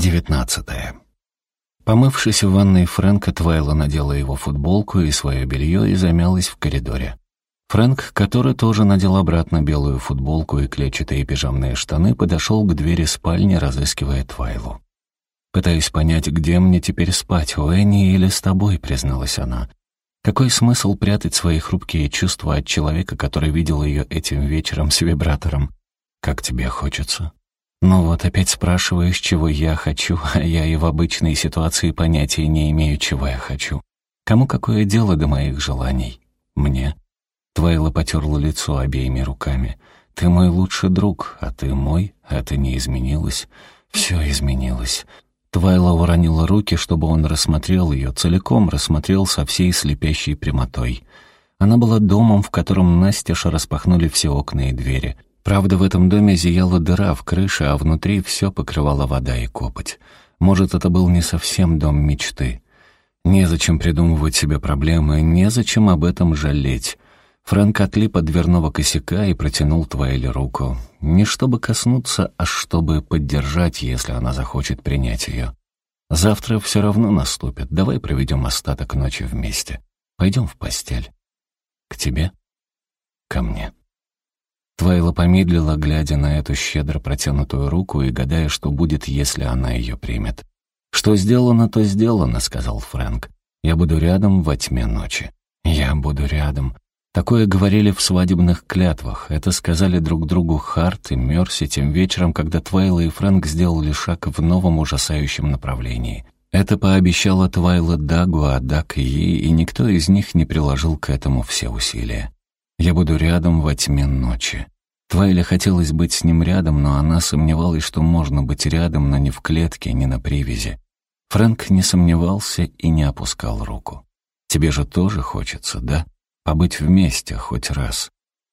Глава девятнадцатая. Помывшись в ванной Фрэнка, Твайла надела его футболку и свое белье и замялась в коридоре. Фрэнк, который тоже надел обратно белую футболку и клетчатые пижамные штаны, подошел к двери спальни, разыскивая Твайлу. «Пытаюсь понять, где мне теперь спать, у Энни или с тобой», — призналась она. «Какой смысл прятать свои хрупкие чувства от человека, который видел ее этим вечером с вибратором? Как тебе хочется?» Ну вот, опять спрашиваешь, чего я хочу, а я и в обычной ситуации понятия не имею, чего я хочу. Кому какое дело до моих желаний? Мне. Твайла потерла лицо обеими руками. Ты мой лучший друг, а ты мой, это не изменилось. Все изменилось. Твайла уронила руки, чтобы он рассмотрел ее, целиком рассмотрел со всей слепящей прямотой. Она была домом, в котором настежь распахнули все окна и двери — Правда, в этом доме зияла дыра в крыше, а внутри все покрывала вода и копоть. Может, это был не совсем дом мечты. Незачем придумывать себе проблемы, незачем об этом жалеть. Фрэнк отлип от дверного косяка и протянул Твайли руку. Не чтобы коснуться, а чтобы поддержать, если она захочет принять ее. Завтра все равно наступит. Давай проведем остаток ночи вместе. Пойдем в постель. К тебе? Ко мне. Твайла помедлила, глядя на эту щедро протянутую руку и гадая, что будет, если она ее примет. «Что сделано, то сделано», — сказал Фрэнк. «Я буду рядом во тьме ночи». «Я буду рядом». Такое говорили в свадебных клятвах. Это сказали друг другу Харт и Мерси тем вечером, когда Твайла и Фрэнк сделали шаг в новом ужасающем направлении. Это пообещала Твайла Дагу, а Даг ей, и никто из них не приложил к этому все усилия. Я буду рядом во тьме ночи. Твайле хотелось быть с ним рядом, но она сомневалась, что можно быть рядом, но не в клетке, не на привязи. Фрэнк не сомневался и не опускал руку. «Тебе же тоже хочется, да? Побыть вместе хоть раз».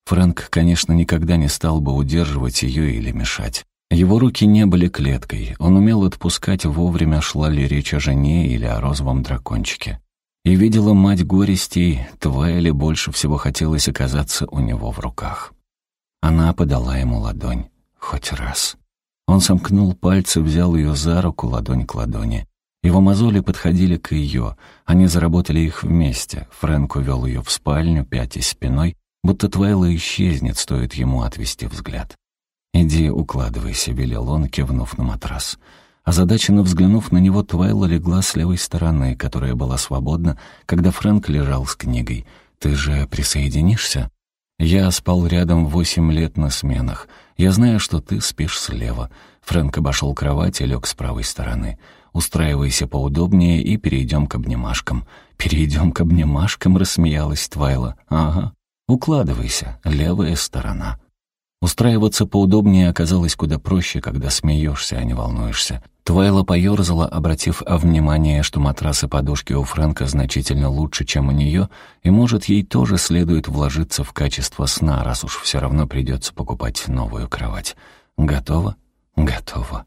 Фрэнк, конечно, никогда не стал бы удерживать ее или мешать. Его руки не были клеткой, он умел отпускать вовремя, шла ли речь о жене или о розовом дракончике и видела мать горестей, Твайли больше всего хотелось оказаться у него в руках. Она подала ему ладонь. Хоть раз. Он сомкнул пальцы, взял ее за руку, ладонь к ладони. Его мозоли подходили к ее. Они заработали их вместе. Фрэнк увел ее в спальню, пятясь спиной, будто Твайла исчезнет, стоит ему отвести взгляд. «Иди, укладывайся», — велел он, кивнув на матрас. Озадаченно взглянув на него, Твайла легла с левой стороны, которая была свободна, когда Фрэнк лежал с книгой. «Ты же присоединишься?» «Я спал рядом восемь лет на сменах. Я знаю, что ты спишь слева». Фрэнк обошел кровать и лег с правой стороны. «Устраивайся поудобнее и перейдем к обнимашкам». «Перейдем к обнимашкам», — рассмеялась Твайла. «Ага. Укладывайся. Левая сторона». Устраиваться поудобнее оказалось куда проще, когда смеешься, а не волнуешься. Твайла поерзала, обратив внимание, что матрас и подушки у Фрэнка значительно лучше, чем у нее, и, может, ей тоже следует вложиться в качество сна, раз уж все равно придется покупать новую кровать. Готово? Готово.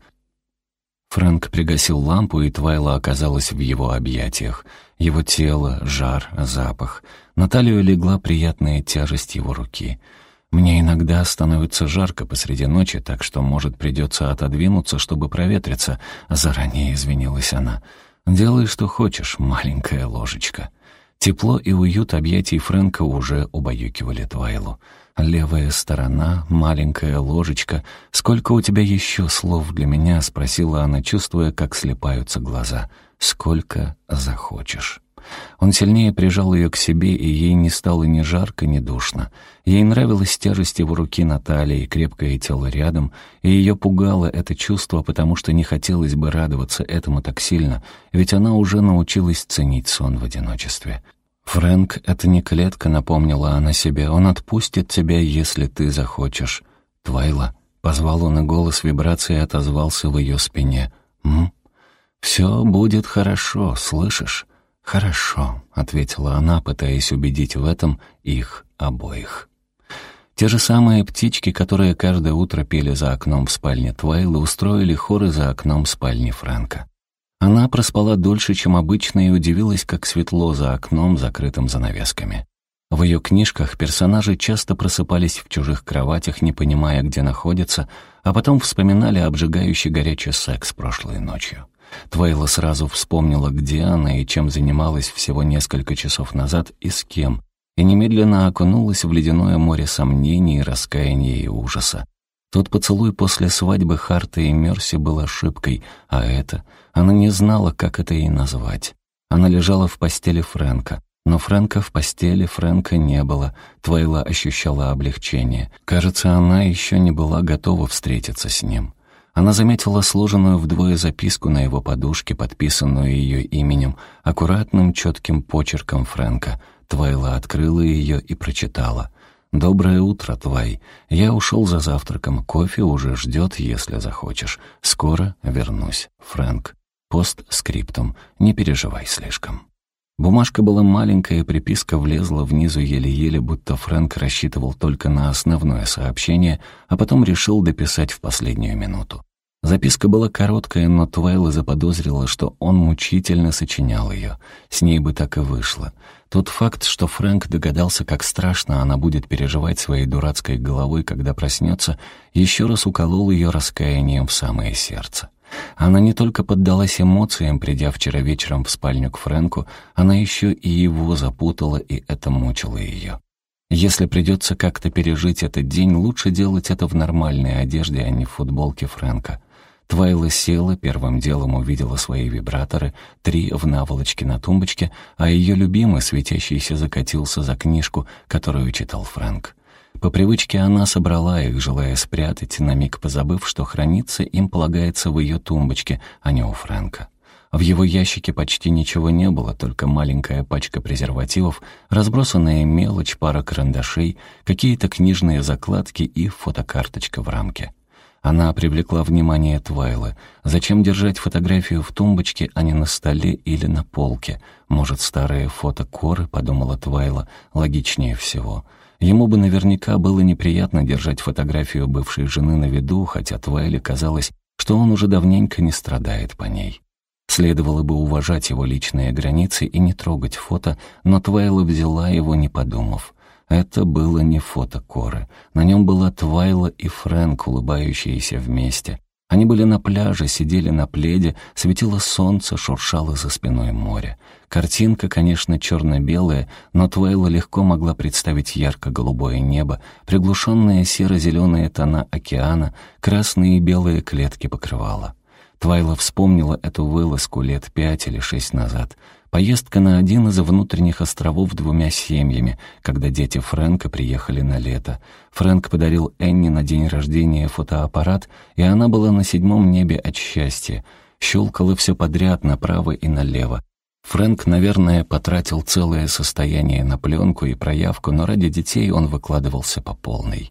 Фрэнк пригасил лампу, и Твайла оказалась в его объятиях. Его тело, жар, запах. На талию легла приятная тяжесть его руки — мне иногда становится жарко посреди ночи, так что, может, придется отодвинуться, чтобы проветриться. Заранее извинилась она. «Делай, что хочешь, маленькая ложечка». Тепло и уют объятий Фрэнка уже убаюкивали Твайлу. «Левая сторона, маленькая ложечка. Сколько у тебя еще слов для меня?» — спросила она, чувствуя, как слепаются глаза. «Сколько захочешь». Он сильнее прижал ее к себе, и ей не стало ни жарко, ни душно. Ей нравилась тяжесть его руки на талии, крепкое тело рядом, и ее пугало это чувство, потому что не хотелось бы радоваться этому так сильно, ведь она уже научилась ценить сон в одиночестве. «Фрэнк, это не клетка», — напомнила она себе, — «он отпустит тебя, если ты захочешь». «Твайла», — позвал он, и голос вибрации отозвался в ее спине. «М? Все будет хорошо, слышишь?» «Хорошо», — ответила она, пытаясь убедить в этом их обоих. Те же самые птички, которые каждое утро пели за окном в спальне Твайлы, устроили хоры за окном спальни Фрэнка. Она проспала дольше, чем обычно, и удивилась, как светло за окном, закрытым занавесками. В ее книжках персонажи часто просыпались в чужих кроватях, не понимая, где находятся, а потом вспоминали обжигающий горячий секс прошлой ночью. Твейла сразу вспомнила, где она и чем занималась всего несколько часов назад и с кем, и немедленно окунулась в ледяное море сомнений, раскаяния и ужаса. Тот поцелуй после свадьбы Харта и Мерси был ошибкой, а это... Она не знала, как это ей назвать. Она лежала в постели Фрэнка. Но Фрэнка в постели, Фрэнка не было. Твейла ощущала облегчение. Кажется, она еще не была готова встретиться с ним. Она заметила сложенную вдвое записку на его подушке, подписанную ее именем, аккуратным четким почерком Фрэнка. Твайла открыла ее и прочитала. «Доброе утро, Твай. Я ушел за завтраком. Кофе уже ждет, если захочешь. Скоро вернусь. Фрэнк. Постскриптум. Не переживай слишком». Бумажка была маленькая, приписка влезла внизу еле-еле, будто Фрэнк рассчитывал только на основное сообщение, а потом решил дописать в последнюю минуту. Записка была короткая, но Твайла заподозрила, что он мучительно сочинял ее. С ней бы так и вышло. Тот факт, что Фрэнк догадался, как страшно она будет переживать своей дурацкой головой, когда проснется, еще раз уколол ее раскаянием в самое сердце. Она не только поддалась эмоциям, придя вчера вечером в спальню к Фрэнку, она еще и его запутала, и это мучило ее. Если придется как-то пережить этот день, лучше делать это в нормальной одежде, а не в футболке Фрэнка. Твайла села, первым делом увидела свои вибраторы, три в наволочке на тумбочке, а ее любимый, светящийся, закатился за книжку, которую читал Фрэнк. По привычке она собрала их, желая спрятать, на миг позабыв, что храниться им полагается в ее тумбочке, а не у Фрэнка. В его ящике почти ничего не было, только маленькая пачка презервативов, разбросанная мелочь, пара карандашей, какие-то книжные закладки и фотокарточка в рамке. Она привлекла внимание Твайлы. Зачем держать фотографию в тумбочке, а не на столе или на полке? Может, старые фото Коры, подумала Твайла, логичнее всего. Ему бы наверняка было неприятно держать фотографию бывшей жены на виду, хотя Твайле казалось, что он уже давненько не страдает по ней. Следовало бы уважать его личные границы и не трогать фото, но Твайла взяла его, не подумав. Это было не фото Коры. На нем была Твайла и Фрэнк, улыбающиеся вместе. Они были на пляже, сидели на пледе, светило солнце, шуршало за спиной море. Картинка, конечно, черно-белая, но Твейла легко могла представить ярко-голубое небо, приглушенные серо-зеленые тона океана, красные и белые клетки покрывала. Твайла вспомнила эту вылазку лет пять или шесть назад. Поездка на один из внутренних островов двумя семьями, когда дети Фрэнка приехали на лето. Фрэнк подарил Энни на день рождения фотоаппарат, и она была на седьмом небе от счастья. Щелкало все подряд направо и налево. Фрэнк, наверное, потратил целое состояние на пленку и проявку, но ради детей он выкладывался по полной.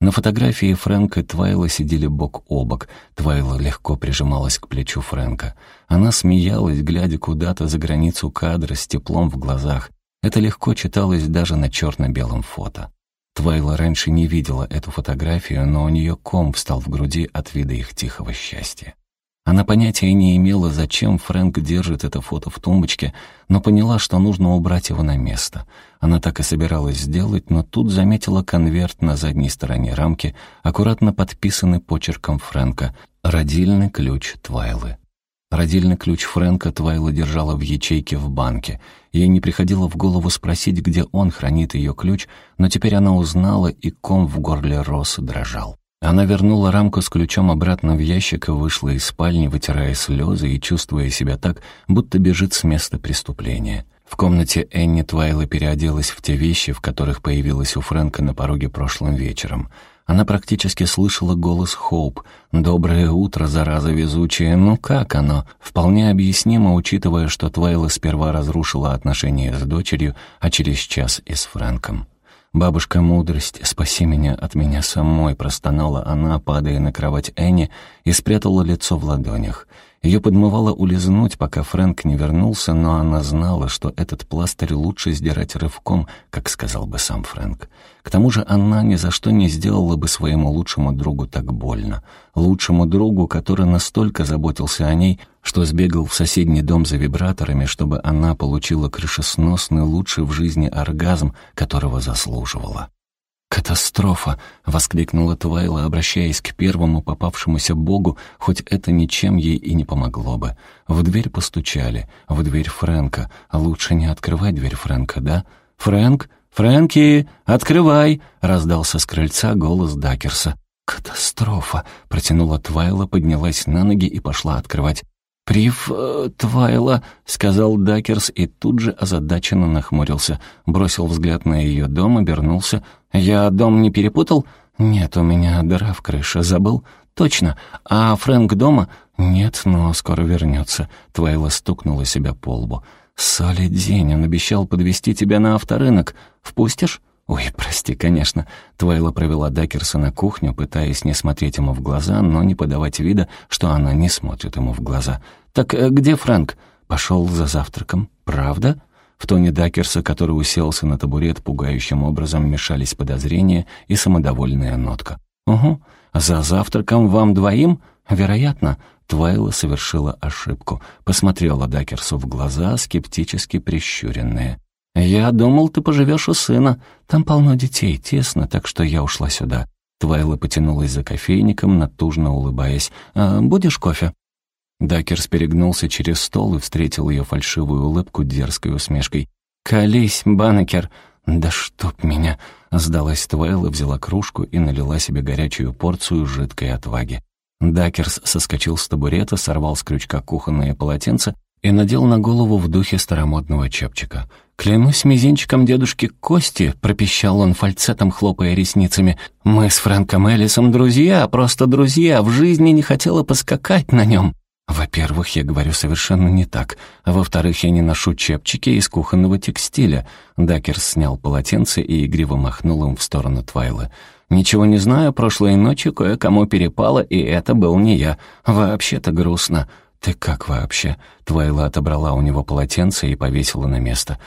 На фотографии Фрэнк и Твайла сидели бок о бок. Твайла легко прижималась к плечу Фрэнка. Она смеялась, глядя куда-то за границу кадра с теплом в глазах. Это легко читалось даже на черно-белом фото. Твайла раньше не видела эту фотографию, но у нее ком встал в груди от вида их тихого счастья. Она понятия не имела, зачем Фрэнк держит это фото в тумбочке, но поняла, что нужно убрать его на место. Она так и собиралась сделать, но тут заметила конверт на задней стороне рамки, аккуратно подписанный почерком Фрэнка «Родильный ключ Твайлы». Родильный ключ Фрэнка Твайла держала в ячейке в банке. Ей не приходило в голову спросить, где он хранит ее ключ, но теперь она узнала, и ком в горле рос дрожал. Она вернула рамку с ключом обратно в ящик и вышла из спальни, вытирая слезы и чувствуя себя так, будто бежит с места преступления. В комнате Энни Твайла переоделась в те вещи, в которых появилась у Фрэнка на пороге прошлым вечером. Она практически слышала голос Хоуп. «Доброе утро, зараза везучая. Ну как оно?» Вполне объяснимо, учитывая, что Твайла сперва разрушила отношения с дочерью, а через час и с Фрэнком. «Бабушка мудрость, спаси меня от меня самой», — простонала она, падая на кровать Энни, и спрятала лицо в ладонях. Ее подмывало улизнуть, пока Фрэнк не вернулся, но она знала, что этот пластырь лучше сдирать рывком, как сказал бы сам Фрэнк. К тому же она ни за что не сделала бы своему лучшему другу так больно. Лучшему другу, который настолько заботился о ней, что сбегал в соседний дом за вибраторами, чтобы она получила крышесносный лучший в жизни оргазм, которого заслуживала. «Катастрофа!» — воскликнула Твайла, обращаясь к первому попавшемуся богу, хоть это ничем ей и не помогло бы. В дверь постучали, в дверь Фрэнка. Лучше не открывать дверь Фрэнка, да? «Фрэнк? Фрэнки! Открывай!» — раздался с крыльца голос Дакерса. «Катастрофа!» — протянула Твайла, поднялась на ноги и пошла открывать. «Прив... Твайла», — сказал Дакерс и тут же озадаченно нахмурился. Бросил взгляд на ее дом, обернулся. «Я дом не перепутал?» «Нет, у меня дыра в крыше. Забыл?» «Точно. А Фрэнк дома?» «Нет, но скоро вернется». Твайла стукнула себя по лбу. «Соли день, он обещал подвести тебя на авторынок. Впустишь?» «Ой, прости, конечно». Твайла провела Дакерса на кухню, пытаясь не смотреть ему в глаза, но не подавать вида, что она не смотрит ему в глаза. «Так э, где Фрэнк?» «Пошел за завтраком. Правда?» В тоне Дакерса, который уселся на табурет, пугающим образом мешались подозрения и самодовольная нотка. «Угу. За завтраком вам двоим? Вероятно». Твайла совершила ошибку. Посмотрела Дакерсу в глаза, скептически прищуренные. «Я думал, ты поживешь у сына. Там полно детей, тесно, так что я ушла сюда». Твайла потянулась за кофейником, натужно улыбаясь. «А, «Будешь кофе?» Дакерс перегнулся через стол и встретил ее фальшивую улыбку дерзкой усмешкой. «Колись, Банекер!» «Да чтоб меня!» Сдалась Твайла, взяла кружку и налила себе горячую порцию жидкой отваги. Дакерс соскочил с табурета, сорвал с крючка кухонное полотенце и надел на голову в духе старомодного чепчика. «Клянусь мизинчиком дедушки Кости», — пропищал он фальцетом, хлопая ресницами. «Мы с Фрэнком Эллисом друзья, просто друзья, в жизни не хотела поскакать на нем». Во-первых, я говорю совершенно не так. А во-вторых, я не ношу чепчики из кухонного текстиля. Дакерс снял полотенце и игриво махнул им в сторону Твайлы. Ничего не знаю, прошлой ночью кое-кому перепало, и это был не я. Вообще-то грустно. «Ты как вообще?» Твайла отобрала у него полотенце и повесила на место.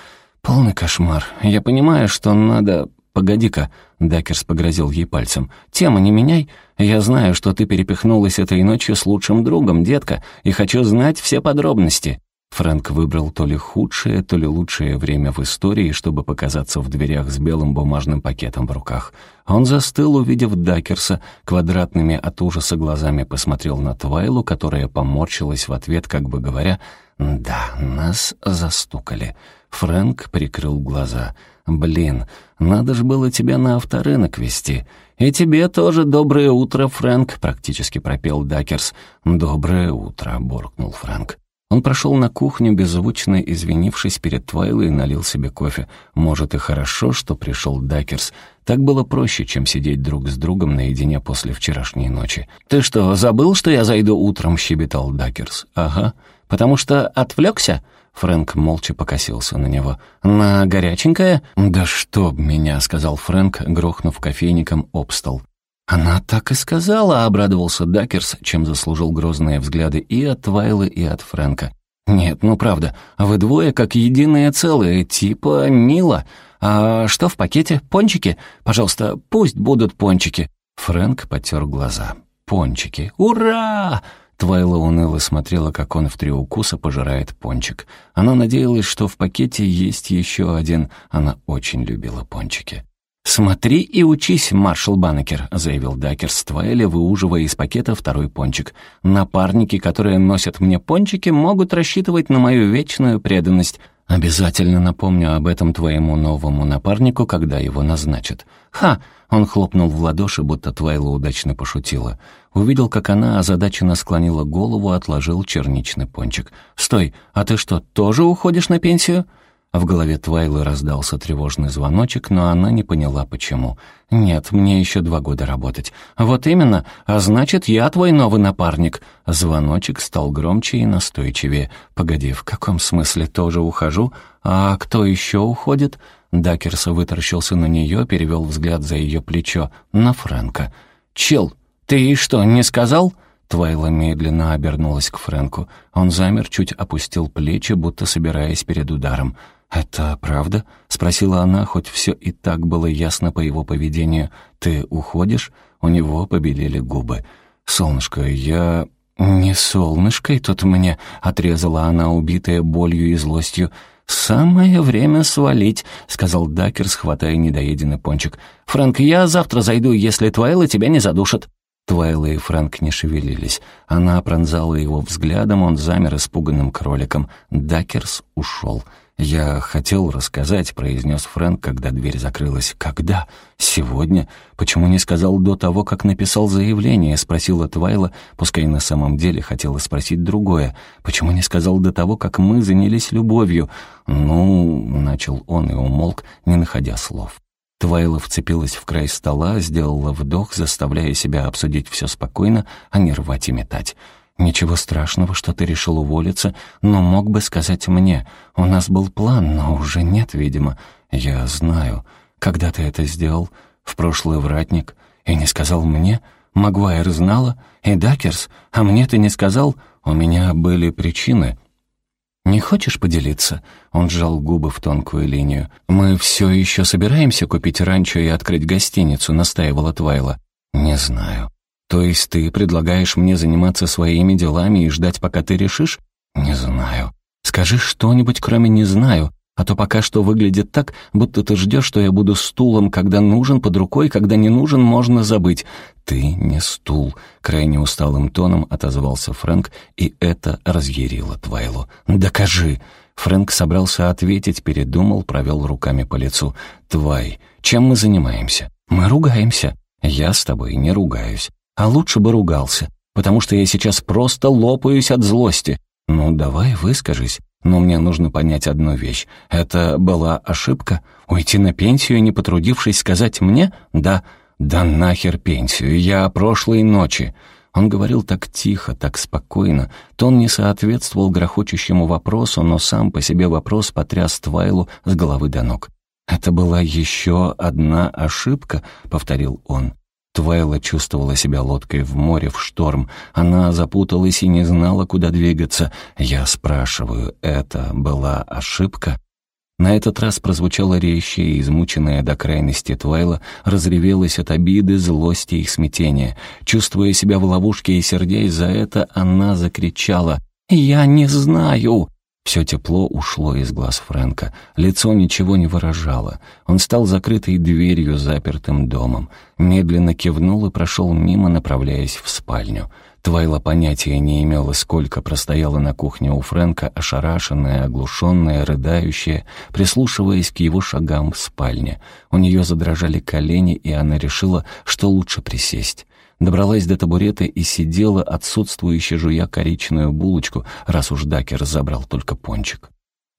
«Полный кошмар. Я понимаю, что надо «Погоди-ка», — Дакерс погрозил ей пальцем, — «тему не меняй. Я знаю, что ты перепихнулась этой ночью с лучшим другом, детка, и хочу знать все подробности». Фрэнк выбрал то ли худшее, то ли лучшее время в истории, чтобы показаться в дверях с белым бумажным пакетом в руках. Он застыл, увидев Дакерса, квадратными от ужаса глазами посмотрел на Твайлу, которая поморщилась в ответ, как бы говоря, «Да, нас застукали». Фрэнк прикрыл глаза — «Блин, надо же было тебя на авторынок вести. И тебе тоже доброе утро, Фрэнк», — практически пропел Дакерс. «Доброе утро», — буркнул Фрэнк. Он прошел на кухню, беззвучно извинившись перед Твайлой, и налил себе кофе. Может, и хорошо, что пришел Дакерс. Так было проще, чем сидеть друг с другом наедине после вчерашней ночи. «Ты что, забыл, что я зайду утром?» — щебетал Дакерс. «Ага. Потому что отвлекся?» Фрэнк молча покосился на него. «На горяченькое?» «Да чтоб меня», — сказал Фрэнк, грохнув кофейником об стол. «Она так и сказала», — обрадовался Дакерс, чем заслужил грозные взгляды и от Вайлы, и от Фрэнка. «Нет, ну правда, вы двое как единое целое, типа мило. А что в пакете? Пончики? Пожалуйста, пусть будут пончики». Фрэнк потер глаза. «Пончики! Ура!» Твайла уныло смотрела, как он в три укуса пожирает пончик. Она надеялась, что в пакете есть еще один. Она очень любила пончики. «Смотри и учись, маршал Баннекер», — заявил Дакерс Твайли, выуживая из пакета второй пончик. «Напарники, которые носят мне пончики, могут рассчитывать на мою вечную преданность. Обязательно напомню об этом твоему новому напарнику, когда его назначат». «Ха!» — он хлопнул в ладоши, будто Твайла удачно пошутила. Увидел, как она озадаченно склонила голову, отложил черничный пончик. «Стой, а ты что, тоже уходишь на пенсию?» В голове Твайлы раздался тревожный звоночек, но она не поняла, почему. «Нет, мне еще два года работать». «Вот именно, а значит, я твой новый напарник». Звоночек стал громче и настойчивее. «Погоди, в каком смысле тоже ухожу? А кто еще уходит?» Дакерс вытаращился на нее, перевел взгляд за ее плечо. «На Фрэнка». «Чел, «Ты что, не сказал?» Твайла медленно обернулась к Фрэнку. Он замер, чуть опустил плечи, будто собираясь перед ударом. «Это правда?» — спросила она, хоть все и так было ясно по его поведению. «Ты уходишь?» У него побелели губы. «Солнышко, я...» «Не солнышкой тут мне», — отрезала она, убитая болью и злостью. «Самое время свалить», — сказал Дакерс, хватая недоеденный пончик. «Фрэнк, я завтра зайду, если Твайла тебя не задушат». Твайла и Фрэнк не шевелились. Она пронзала его взглядом, он замер испуганным кроликом. Дакерс ушел. «Я хотел рассказать», — произнес Фрэнк, когда дверь закрылась. «Когда? Сегодня? Почему не сказал до того, как написал заявление?» — спросила Твайла, пускай на самом деле хотела спросить другое. «Почему не сказал до того, как мы занялись любовью?» «Ну...» — начал он и умолк, не находя слов. Твайла вцепилась в край стола, сделала вдох, заставляя себя обсудить все спокойно, а не рвать и метать. «Ничего страшного, что ты решил уволиться, но мог бы сказать мне. У нас был план, но уже нет, видимо. Я знаю. Когда ты это сделал? В прошлый вратник. И не сказал мне? Магуайр знала? И Дакерс? А мне ты не сказал? У меня были причины». «Не хочешь поделиться?» Он сжал губы в тонкую линию. «Мы все еще собираемся купить ранчо и открыть гостиницу», — настаивала Твайла. «Не знаю. «То есть ты предлагаешь мне заниматься своими делами и ждать, пока ты решишь?» «Не знаю. Скажи что-нибудь, кроме «не знаю», а то пока что выглядит так, будто ты ждешь, что я буду стулом, когда нужен, под рукой, когда не нужен, можно забыть. Ты не стул», — крайне усталым тоном отозвался Фрэнк, и это разъярило Твайлу. «Докажи!» Фрэнк собрался ответить, передумал, провел руками по лицу. «Твай, чем мы занимаемся?» «Мы ругаемся». «Я с тобой не ругаюсь. А лучше бы ругался, потому что я сейчас просто лопаюсь от злости. Ну, давай выскажись. Но мне нужно понять одну вещь. Это была ошибка? Уйти на пенсию, не потрудившись сказать мне? Да, да нахер пенсию, я прошлой ночи. Он говорил так тихо, так спокойно. Тон не соответствовал грохочущему вопросу, но сам по себе вопрос потряс Твайлу с головы до ног. «Это была еще одна ошибка», — повторил он. Твайла чувствовала себя лодкой в море в шторм. Она запуталась и не знала, куда двигаться. Я спрашиваю, это была ошибка? На этот раз прозвучало резче, и измученная до крайности Твайла разревелась от обиды, злости и смятения. Чувствуя себя в ловушке и сердясь за это, она закричала «Я не знаю!» Все тепло ушло из глаз Фрэнка. Лицо ничего не выражало. Он стал закрытой дверью, запертым домом. Медленно кивнул и прошел мимо, направляясь в спальню. Твайла понятия не имела, сколько простояла на кухне у Фрэнка, ошарашенная, оглушенная, рыдающая, прислушиваясь к его шагам в спальне. У нее задрожали колени, и она решила, что лучше присесть. Добралась до табурета и сидела, отсутствующе жуя коричную булочку, раз уж Дакер забрал только пончик.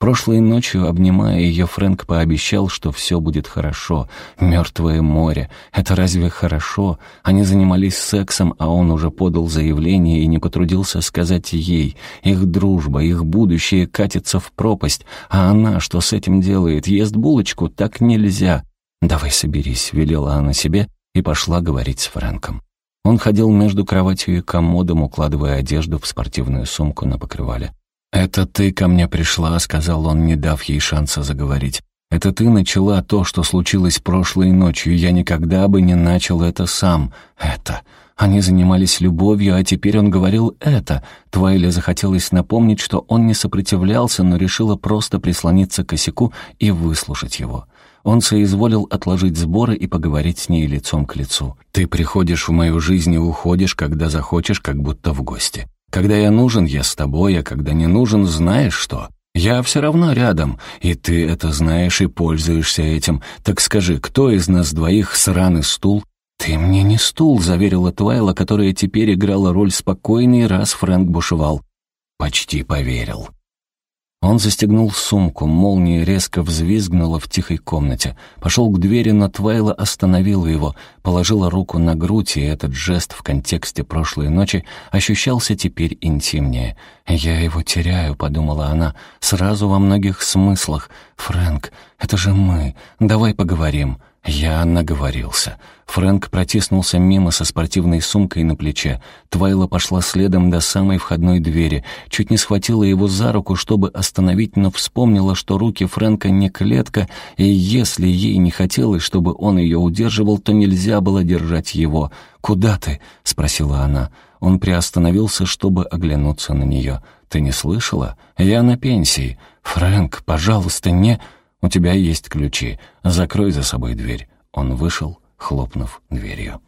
Прошлой ночью, обнимая ее, Фрэнк пообещал, что все будет хорошо. Мертвое море. Это разве хорошо? Они занимались сексом, а он уже подал заявление и не потрудился сказать ей. Их дружба, их будущее катится в пропасть. А она что с этим делает? Ест булочку? Так нельзя. «Давай соберись», — велела она себе и пошла говорить с Фрэнком. Он ходил между кроватью и комодом, укладывая одежду в спортивную сумку на покрывале. «Это ты ко мне пришла», — сказал он, не дав ей шанса заговорить. «Это ты начала то, что случилось прошлой ночью. Я никогда бы не начал это сам. Это...» Они занимались любовью, а теперь он говорил это. Твайле захотелось напомнить, что он не сопротивлялся, но решила просто прислониться к косяку и выслушать его. Он соизволил отложить сборы и поговорить с ней лицом к лицу. «Ты приходишь в мою жизнь и уходишь, когда захочешь, как будто в гости. Когда я нужен, я с тобой, а когда не нужен, знаешь что? Я все равно рядом, и ты это знаешь и пользуешься этим. Так скажи, кто из нас двоих сраный стул?» «Ты мне не стул», — заверила Твайла, которая теперь играла роль спокойной, раз Фрэнк бушевал. «Почти поверил». Он застегнул сумку, молния резко взвизгнула в тихой комнате. Пошел к двери, но Твайла остановила его, положила руку на грудь, и этот жест в контексте прошлой ночи ощущался теперь интимнее. «Я его теряю», — подумала она, — «сразу во многих смыслах. Фрэнк, это же мы. Давай поговорим». Я наговорился. Фрэнк протиснулся мимо со спортивной сумкой на плече. Твайла пошла следом до самой входной двери. Чуть не схватила его за руку, чтобы остановить, но вспомнила, что руки Фрэнка не клетка, и если ей не хотелось, чтобы он ее удерживал, то нельзя было держать его. «Куда ты?» — спросила она. Он приостановился, чтобы оглянуться на нее. «Ты не слышала? Я на пенсии. Фрэнк, пожалуйста, не...» «У тебя есть ключи. Закрой за собой дверь». Он вышел, хлопнув дверью.